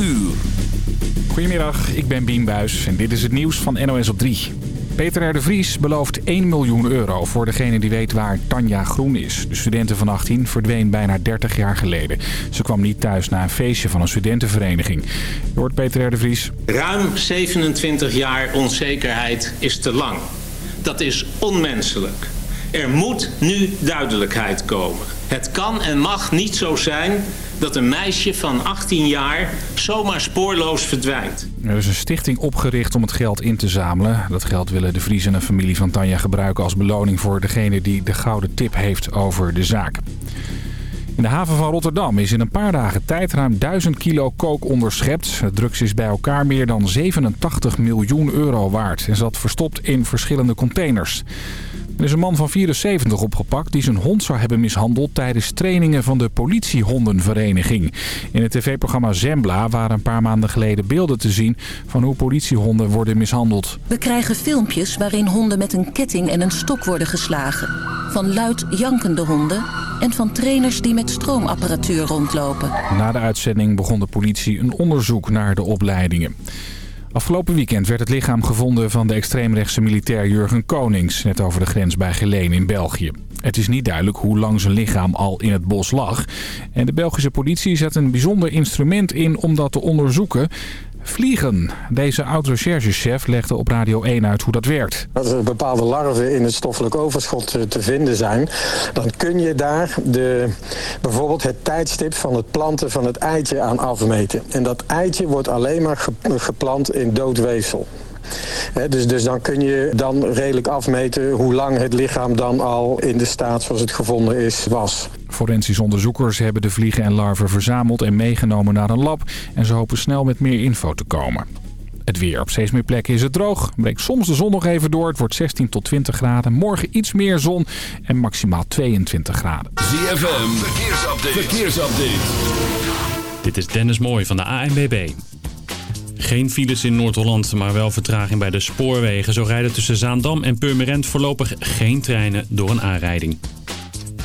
uur. Goedemiddag, ik ben Bien Buis en dit is het nieuws van NOS op 3. Peter R. de Vries belooft 1 miljoen euro voor degene die weet waar Tanja Groen is. De studenten van 18 verdween bijna 30 jaar geleden. Ze kwam niet thuis na een feestje van een studentenvereniging. Je hoort Peter R. de Vries. Ruim 27 jaar onzekerheid is te lang. Dat is onmenselijk. Er moet nu duidelijkheid komen. Het kan en mag niet zo zijn dat een meisje van 18 jaar zomaar spoorloos verdwijnt. Er is een stichting opgericht om het geld in te zamelen. Dat geld willen de Vries en de familie van Tanja gebruiken als beloning voor degene die de gouden tip heeft over de zaak. In de haven van Rotterdam is in een paar dagen tijd ruim 1000 kilo kook onderschept. Het drugs is bij elkaar meer dan 87 miljoen euro waard en zat verstopt in verschillende containers. Er is een man van 74 opgepakt die zijn hond zou hebben mishandeld tijdens trainingen van de politiehondenvereniging. In het tv-programma Zembla waren een paar maanden geleden beelden te zien van hoe politiehonden worden mishandeld. We krijgen filmpjes waarin honden met een ketting en een stok worden geslagen. Van luid jankende honden en van trainers die met stroomapparatuur rondlopen. Na de uitzending begon de politie een onderzoek naar de opleidingen. Afgelopen weekend werd het lichaam gevonden van de extreemrechtse militair Jurgen Konings... net over de grens bij Geleen in België. Het is niet duidelijk hoe lang zijn lichaam al in het bos lag. En de Belgische politie zet een bijzonder instrument in om dat te onderzoeken. Vliegen. Deze oud-recherchechef legde op Radio 1 uit hoe dat werkt. Als er bepaalde larven in het stoffelijk overschot te vinden zijn... dan kun je daar de, bijvoorbeeld het tijdstip van het planten van het eitje aan afmeten. En dat eitje wordt alleen maar geplant in dood weefsel. dus, dus dan kun je dan redelijk afmeten hoe lang het lichaam dan al in de staat zoals het gevonden is was. Forensisch onderzoekers hebben de vliegen en larven verzameld en meegenomen naar een lab. En ze hopen snel met meer info te komen. Het weer. Op steeds meer plekken is het droog. Breekt soms de zon nog even door. Het wordt 16 tot 20 graden. Morgen iets meer zon en maximaal 22 graden. ZFM. Verkeersupdate. Verkeersupdate. Dit is Dennis Mooij van de ANBB. Geen files in Noord-Holland, maar wel vertraging bij de spoorwegen. Zo rijden tussen Zaandam en Purmerend voorlopig geen treinen door een aanrijding.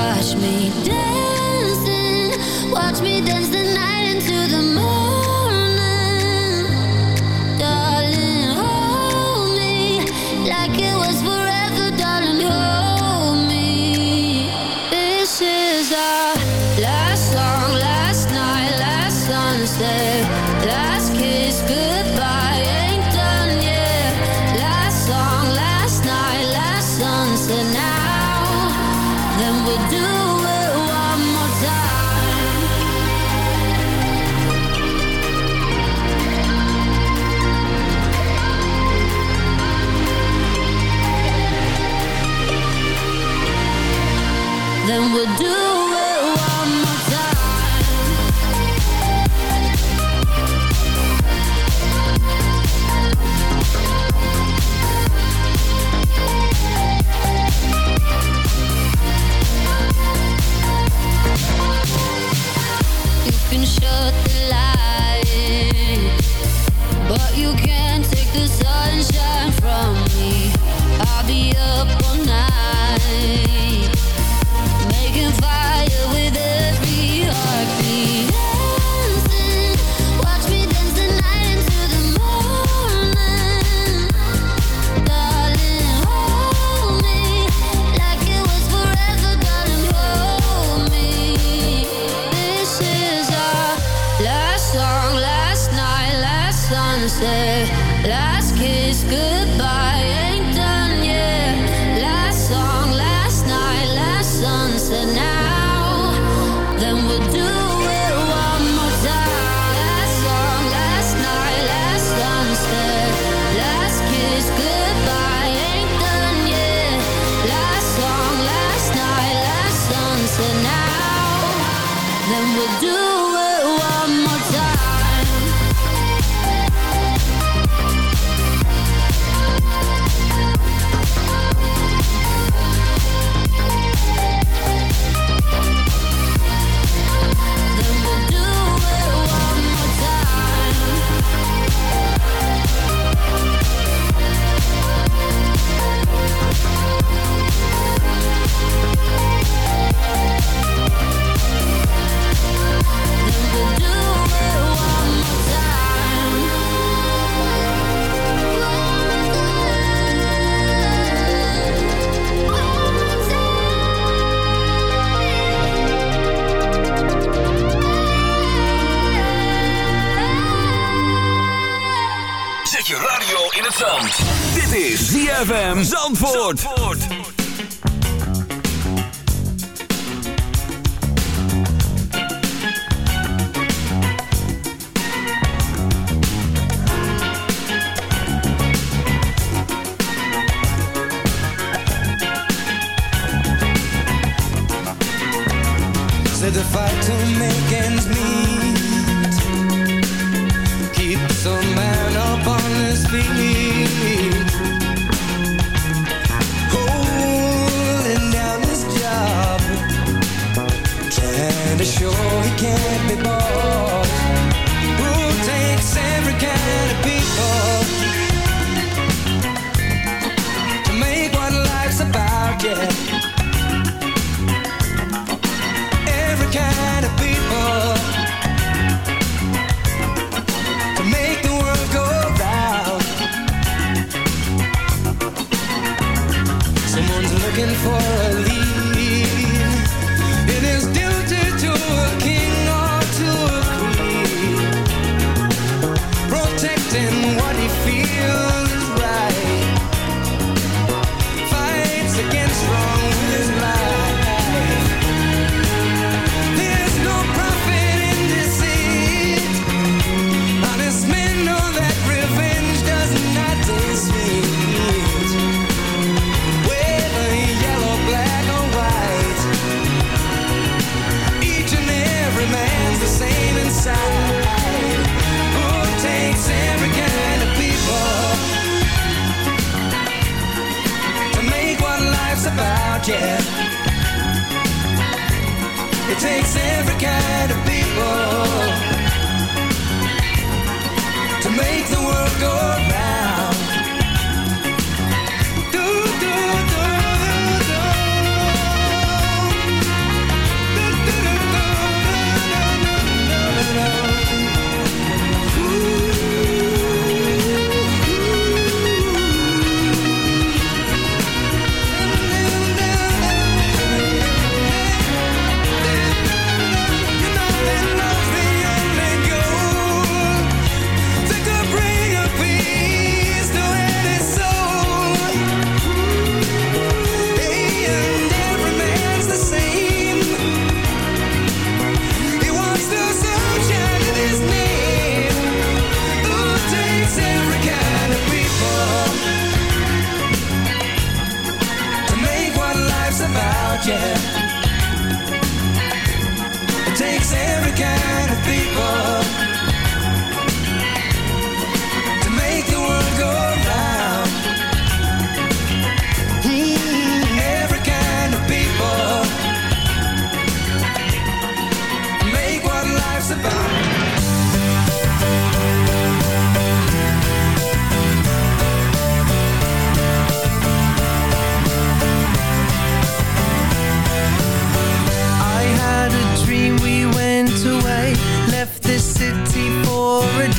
Watch me dancing, watch me dance yeah.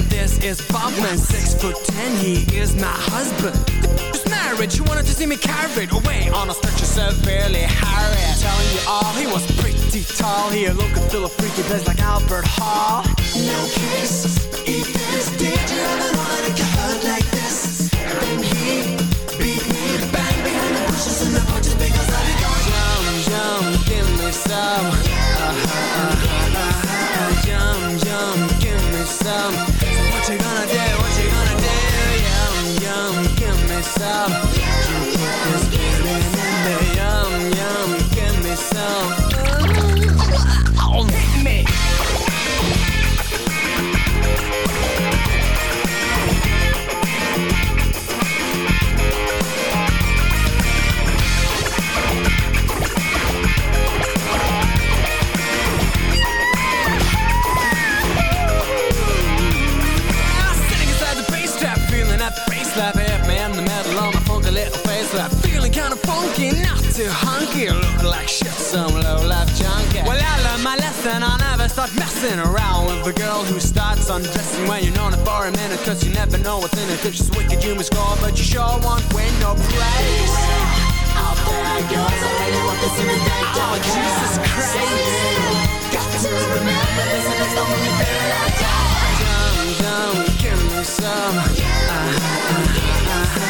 Man. This is Bob, man. Six foot ten, he is my husband." Just married, she wanted to see me carried away on a stretcher severely harried. Telling you all, he was pretty tall. He looked and feel a freaky place like Albert Hall. No kiss, eat this. Did you ever know that it could hurt like this? Then he beat me bang behind the bushes in the bushes because I did go yum yum, give me some. Start messing around with a girl who starts undressing when you're known it for a minute, cause you never know what's in it. If she's wicked, you must score, but you sure won't win no praise. Out there goes, I really want this in the day. Oh, Jesus Christ. Got to remember this, and it's the only thing I got. Yum, yum, give me some. Uh-huh, uh-huh, uh-huh.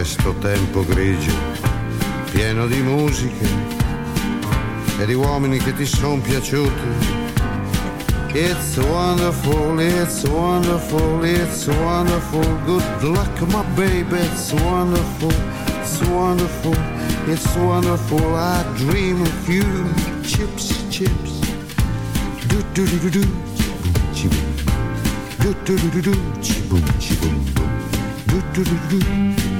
Questo tempo grigio, pieno di musiche e di uomini che ti sono piaciuti. It's wonderful, it's wonderful, it's wonderful. Good luck, my baby, it's wonderful, it's wonderful, it's wonderful. I dream of you, chips, chips. Do do do do do, chiboom, do do do do do, chiboom, chiboom, boom. Do do do do.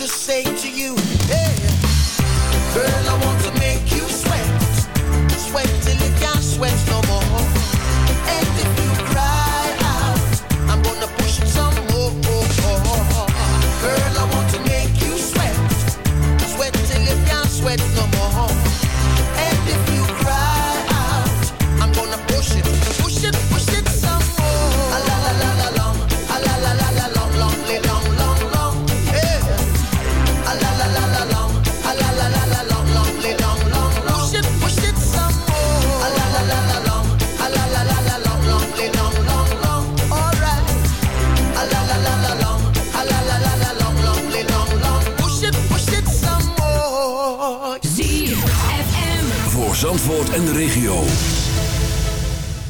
to say to you. de regio.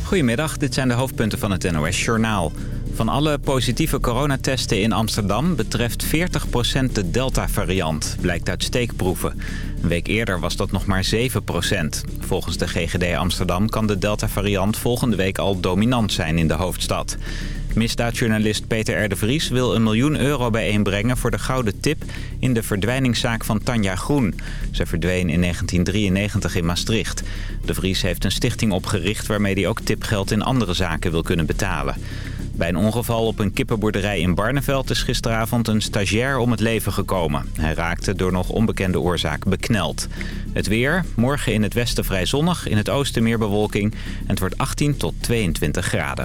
Goedemiddag, dit zijn de hoofdpunten van het NOS-journaal. Van alle positieve coronatesten in Amsterdam betreft 40% de Delta-variant, blijkt uit steekproeven. Een week eerder was dat nog maar 7%. Volgens de GGD Amsterdam kan de Delta-variant volgende week al dominant zijn in de hoofdstad. Misdaadjournalist Peter R. de Vries wil een miljoen euro bijeenbrengen voor de gouden tip in de verdwijningszaak van Tanja Groen. Zij verdween in 1993 in Maastricht. De Vries heeft een stichting opgericht waarmee hij ook tipgeld in andere zaken wil kunnen betalen. Bij een ongeval op een kippenboerderij in Barneveld is gisteravond een stagiair om het leven gekomen. Hij raakte door nog onbekende oorzaak bekneld. Het weer, morgen in het westen vrij zonnig, in het oosten meer bewolking en het wordt 18 tot 22 graden.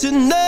tonight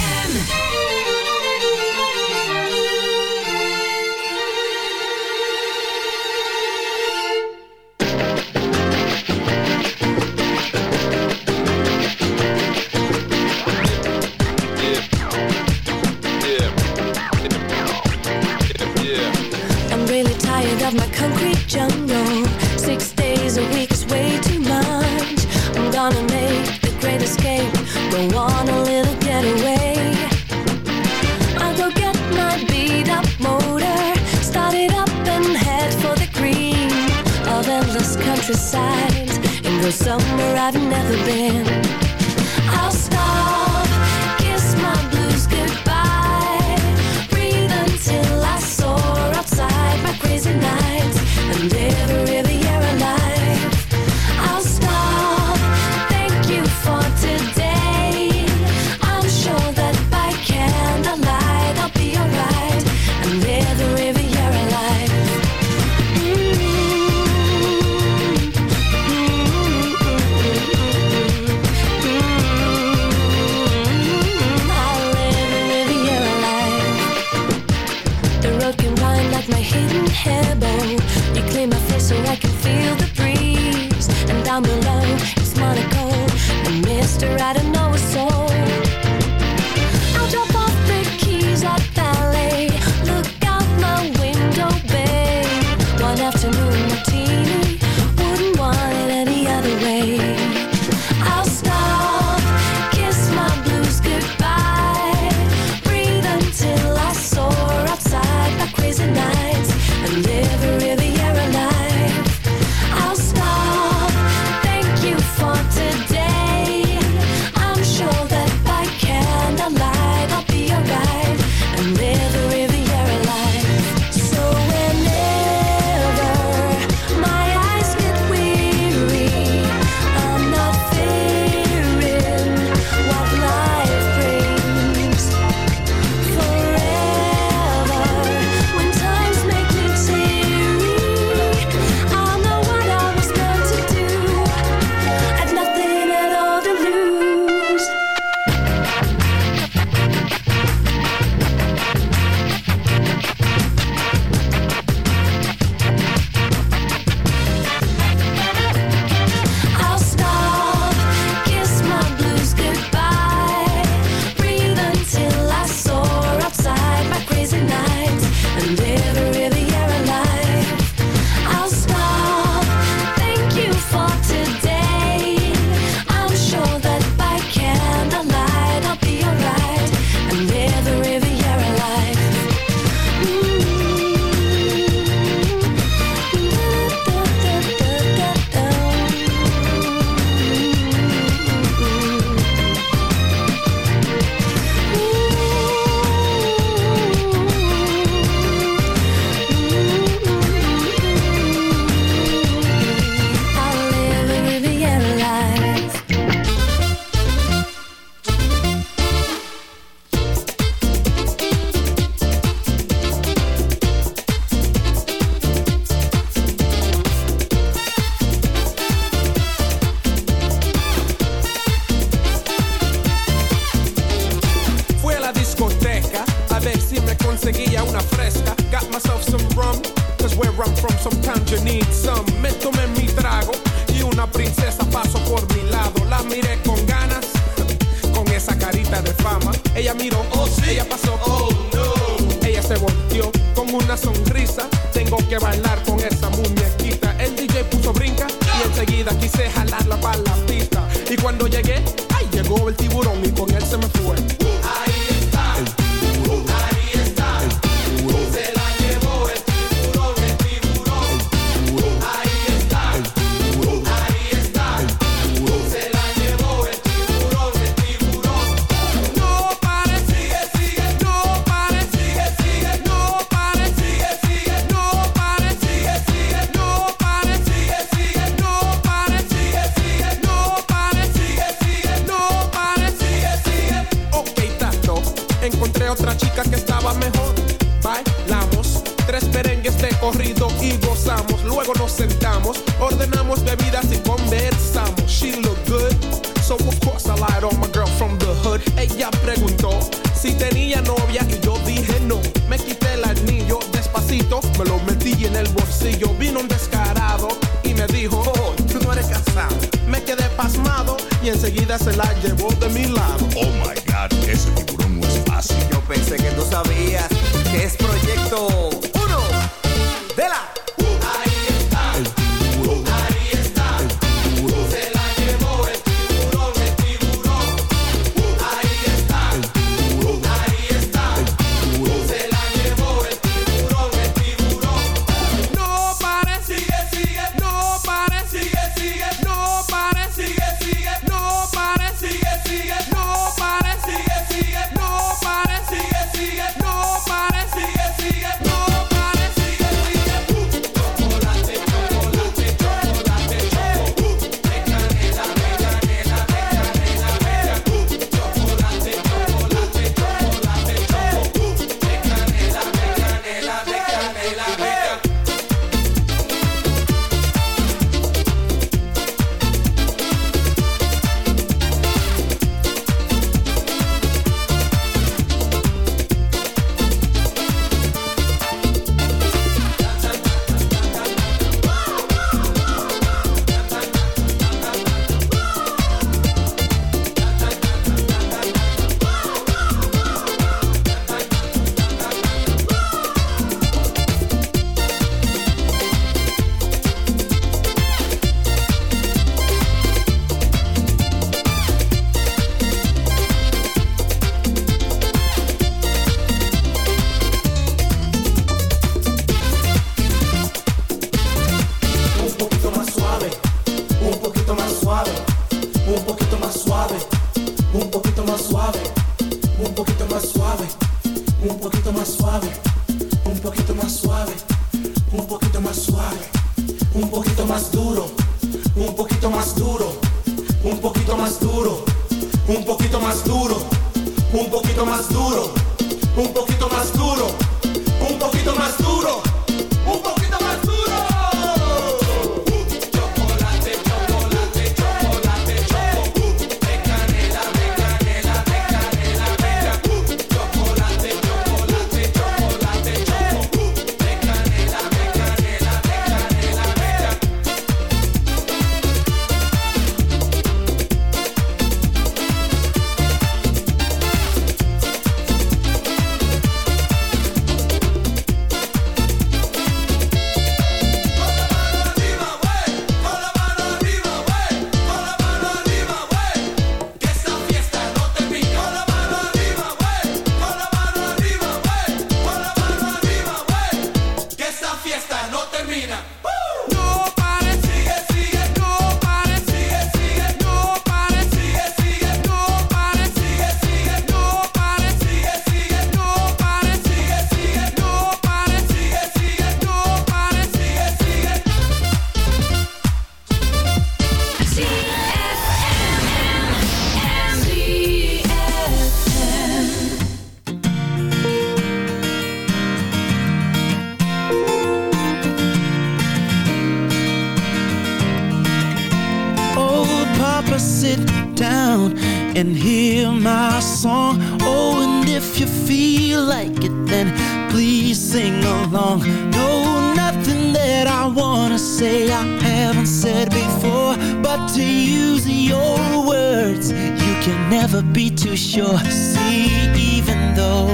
never be too sure. See, even though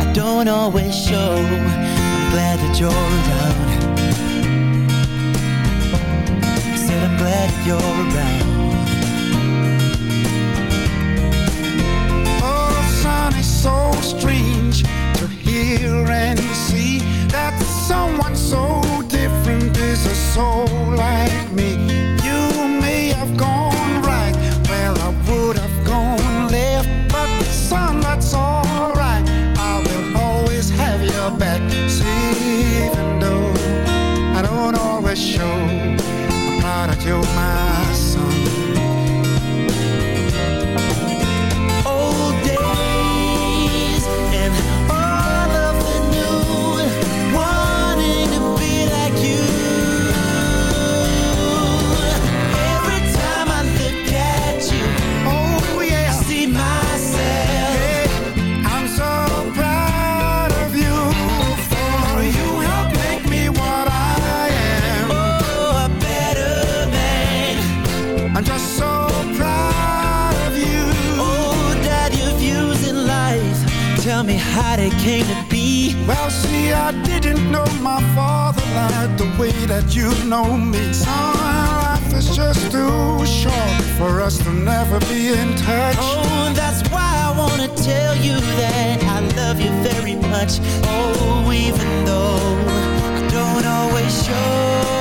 I don't always show I'm glad that you're around. Said I'm glad that you're around. Oh, son, it's so strange To hear and see That someone so different is a soul like me. I'm just so proud of you. Oh, Dad, your views in life. Tell me how they came to be. Well, see, I didn't know my father like the way that you know me. Somehow life is just too short for us to never be in touch. Oh, that's why I wanna tell you that I love you very much. Oh, even though I don't always show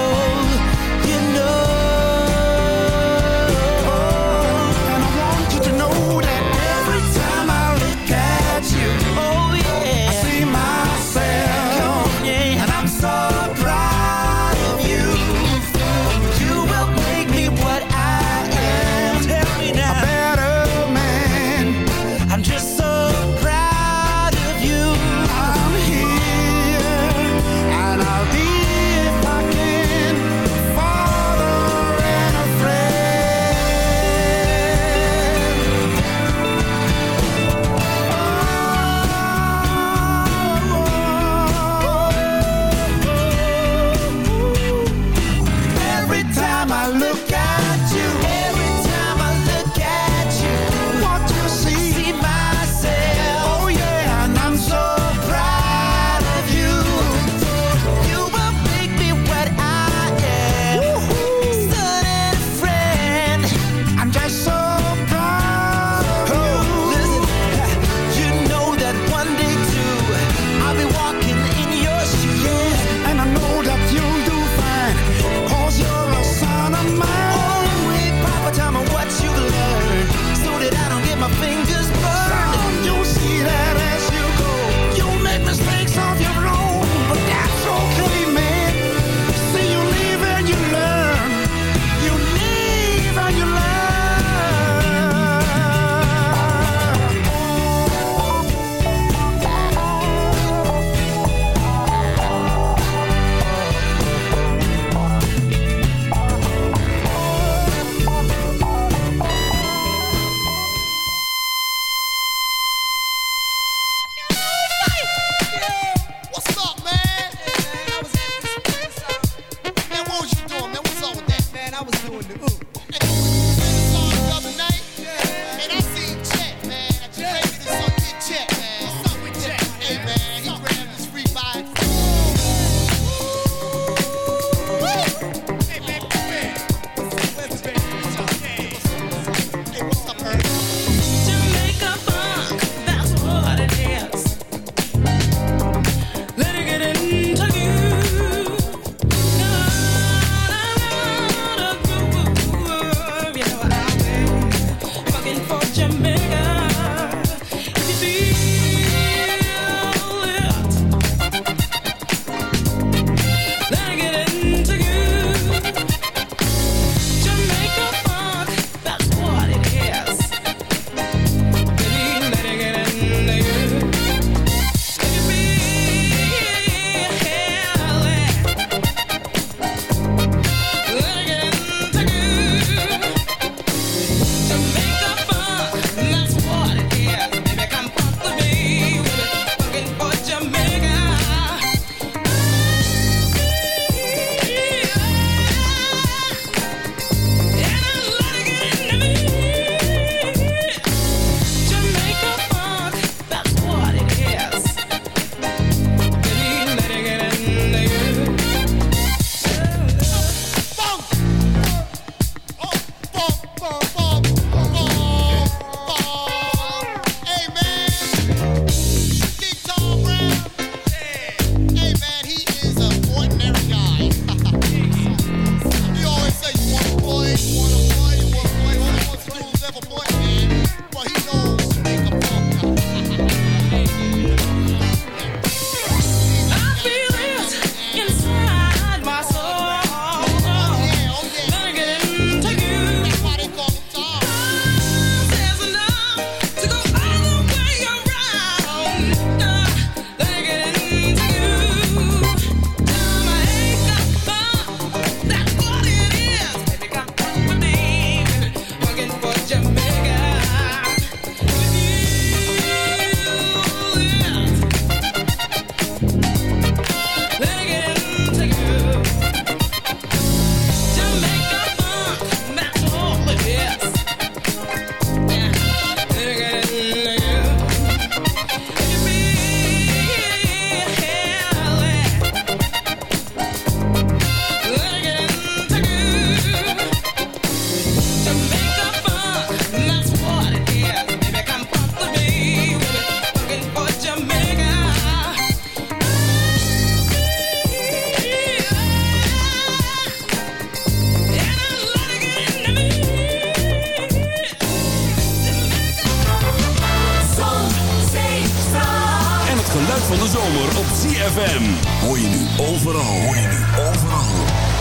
zomer op ZFM. Hoor je nu overal, hoor je nu overal.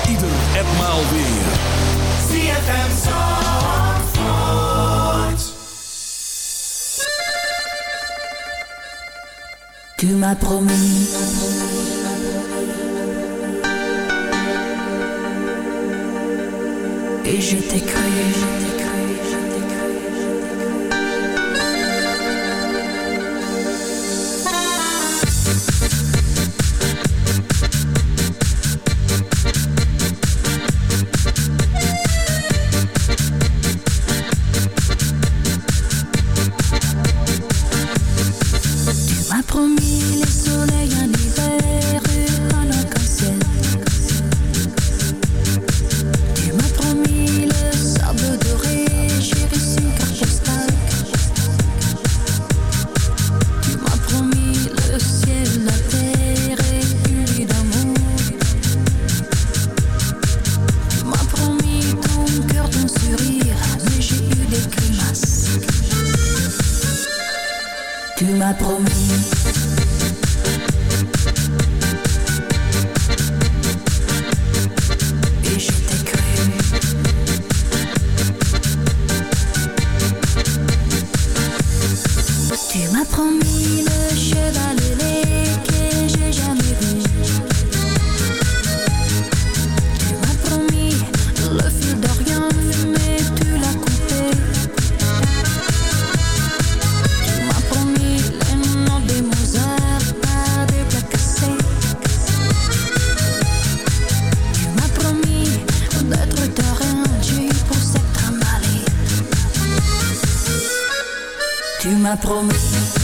Ieder en maal weer. ZFM Zandvoort. Tu m'as promis. Et je t'ai cru, je t'ai Tu m'as promis.